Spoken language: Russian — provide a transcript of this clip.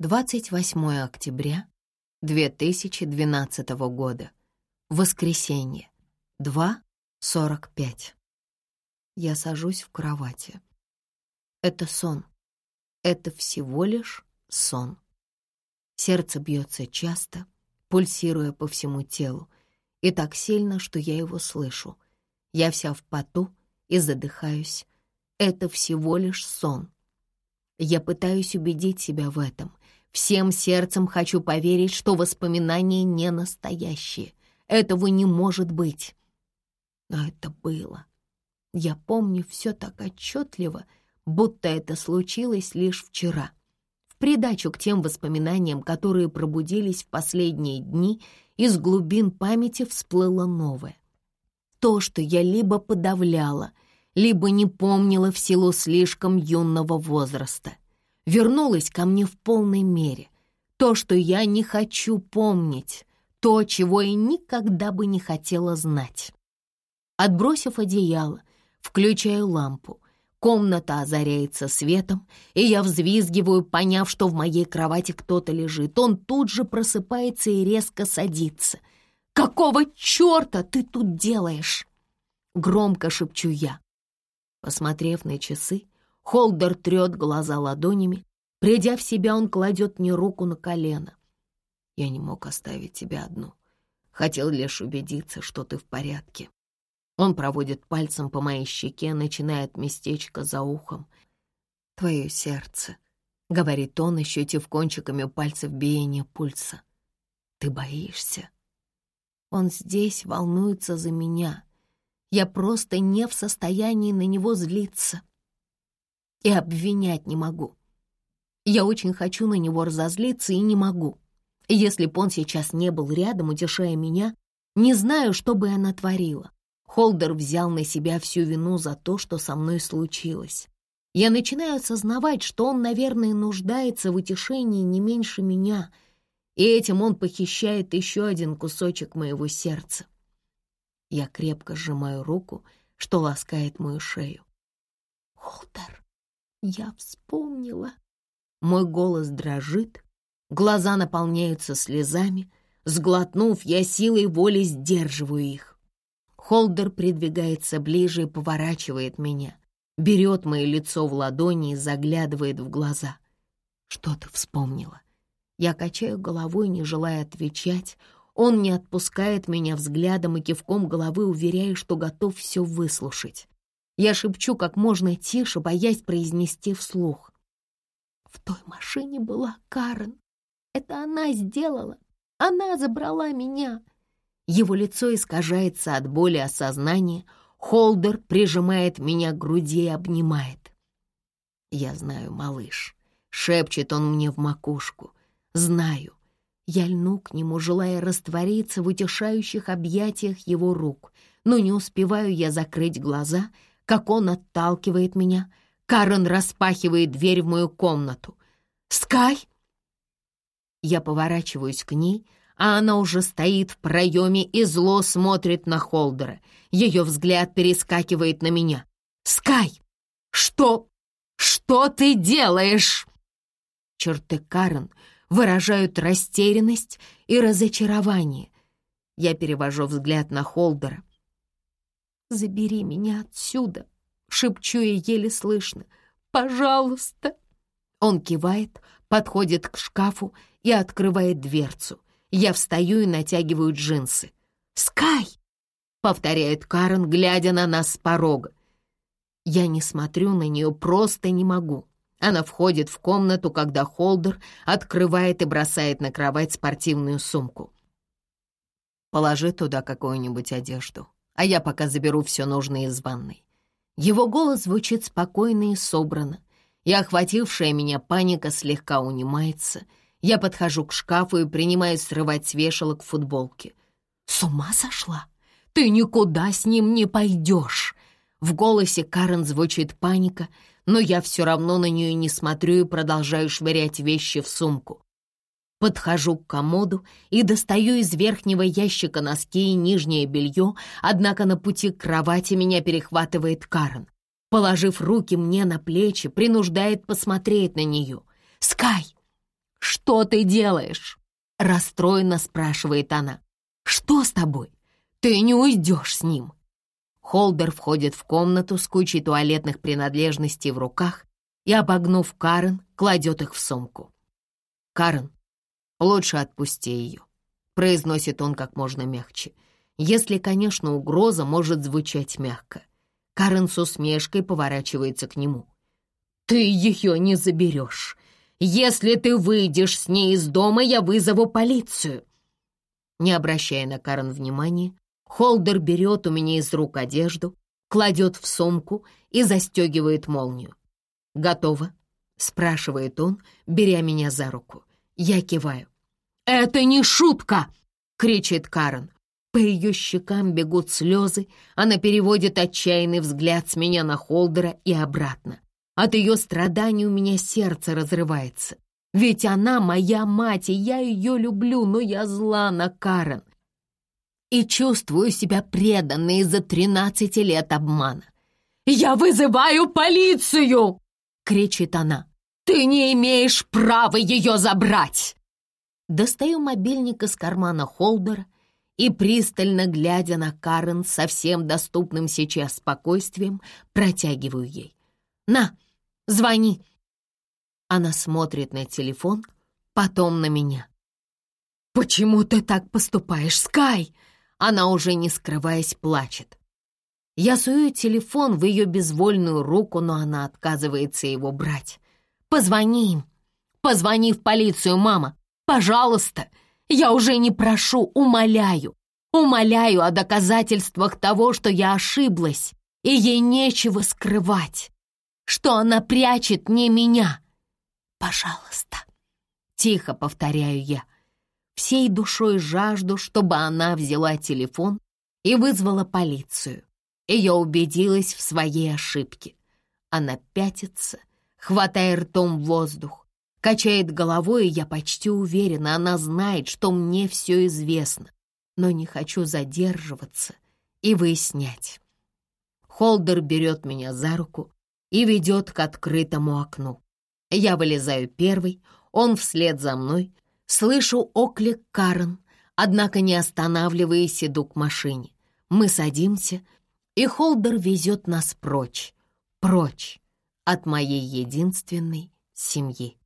28 октября 2012 года. Воскресенье. 2.45. Я сажусь в кровати. Это сон. Это всего лишь сон. Сердце бьется часто, пульсируя по всему телу, и так сильно, что я его слышу. Я вся в поту и задыхаюсь. Это всего лишь сон. Я пытаюсь убедить себя в этом. Всем сердцем хочу поверить, что воспоминания не настоящие. Этого не может быть. Но это было. Я помню все так отчетливо, будто это случилось лишь вчера. В придачу к тем воспоминаниям, которые пробудились в последние дни, из глубин памяти всплыло новое. То, что я либо подавляла, либо не помнила в силу слишком юного возраста, вернулось ко мне в полной мере. То, что я не хочу помнить, то, чего я никогда бы не хотела знать. Отбросив одеяло, включаю лампу. Комната озаряется светом, и я взвизгиваю, поняв, что в моей кровати кто-то лежит. Он тут же просыпается и резко садится. «Какого черта ты тут делаешь?» Громко шепчу я. Посмотрев на часы, Холдер трет глаза ладонями. Придя в себя, он кладет мне руку на колено. Я не мог оставить тебя одну. Хотел лишь убедиться, что ты в порядке. Он проводит пальцем по моей щеке, начиная от местечка за ухом. «Твое сердце», — говорит он, ощутив кончиками пальцев биение пульса. «Ты боишься?» Он здесь волнуется за меня. Я просто не в состоянии на него злиться. И обвинять не могу. Я очень хочу на него разозлиться и не могу. Если б он сейчас не был рядом, утешая меня, не знаю, что бы я натворила. Холдер взял на себя всю вину за то, что со мной случилось. Я начинаю осознавать, что он, наверное, нуждается в утешении не меньше меня, и этим он похищает еще один кусочек моего сердца. Я крепко сжимаю руку, что ласкает мою шею. «Холдер, я вспомнила». Мой голос дрожит, Глаза наполняются слезами. Сглотнув, я силой воли сдерживаю их. Холдер придвигается ближе и поворачивает меня. Берет мое лицо в ладони и заглядывает в глаза. Что ты вспомнила? Я качаю головой, не желая отвечать. Он не отпускает меня взглядом и кивком головы, уверяя, что готов все выслушать. Я шепчу как можно тише, боясь произнести вслух. В той машине была Карен. Это она сделала. Она забрала меня. Его лицо искажается от боли осознания. Холдер прижимает меня к груди и обнимает. «Я знаю, малыш», — шепчет он мне в макушку. «Знаю». Я льну к нему, желая раствориться в утешающих объятиях его рук, но не успеваю я закрыть глаза, как он отталкивает меня. Карен распахивает дверь в мою комнату. «Скай!» Я поворачиваюсь к ней, а она уже стоит в проеме и зло смотрит на Холдера. Ее взгляд перескакивает на меня. «Скай! Что? Что ты делаешь?» Черты Карен выражают растерянность и разочарование. Я перевожу взгляд на Холдера. «Забери меня отсюда!» — шепчу я еле слышно. «Пожалуйста!» Он кивает, подходит к шкафу и открывает дверцу. Я встаю и натягиваю джинсы. «Скай!» — повторяет Карен, глядя на нас с порога. Я не смотрю на нее, просто не могу. Она входит в комнату, когда Холдер открывает и бросает на кровать спортивную сумку. «Положи туда какую-нибудь одежду, а я пока заберу все нужное из ванной». Его голос звучит спокойно и собрано, и охватившая меня паника слегка унимается — я подхожу к шкафу и принимаюсь срывать с вешалок футболки. «С ума сошла? Ты никуда с ним не пойдешь!» В голосе Карен звучит паника, но я все равно на нее не смотрю и продолжаю швырять вещи в сумку. Подхожу к комоду и достаю из верхнего ящика носки и нижнее белье, однако на пути к кровати меня перехватывает Карен. Положив руки мне на плечи, принуждает посмотреть на нее. «Скай, «Что ты делаешь?» — расстроенно спрашивает она. «Что с тобой? Ты не уйдешь с ним!» Холдер входит в комнату с кучей туалетных принадлежностей в руках и, обогнув Карен, кладет их в сумку. «Карен, лучше отпусти ее», — произносит он как можно мягче, если, конечно, угроза может звучать мягко. Карен с усмешкой поворачивается к нему. «Ты ее не заберешь. Если ты выйдешь с ней из дома, я вызову полицию». Не обращая на Карен внимания, Холдер берет у меня из рук одежду, кладет в сумку и застегивает молнию. «Готово?» — спрашивает он, беря меня за руку. Я киваю. «Это не шутка!» — кричит Карен. По ее щекам бегут слезы, она переводит отчаянный взгляд с меня на Холдера и обратно. От ее страданий у меня сердце разрывается. Ведь она моя мать, и я ее люблю, но я зла на Карен и чувствую себя преданной из-за тринадцати лет обмана. «Я вызываю полицию!» — кричит она. «Ты не имеешь права ее забрать!» Достаю мобильник из кармана Холдера и, пристально глядя на Карен со всем доступным сейчас спокойствием, протягиваю ей. «На, звони!» Она смотрит на телефон, потом на меня. «Почему ты так поступаешь, Скай?» Она уже не скрываясь плачет. Я сую телефон в ее безвольную руку, но она отказывается его брать. «Позвони им! Позвони в полицию, мама! Пожалуйста! Я уже не прошу, умоляю! Умоляю о доказательствах того, что я ошиблась, и ей нечего скрывать, что она прячет не меня! Пожалуйста!» Тихо повторяю я всей душой жажду, чтобы она взяла телефон и вызвала полицию. И я убедилась в своей ошибке. Она пятится, хватая ртом воздух, качает головой, и я почти уверена, она знает, что мне все известно, но не хочу задерживаться и выяснять. Холдер берет меня за руку и ведет к открытому окну. Я вылезаю первый, он вслед за мной — Слышу оклик Карен, однако не останавливаясь, иду к машине. Мы садимся, и Холдер везет нас прочь, прочь от моей единственной семьи.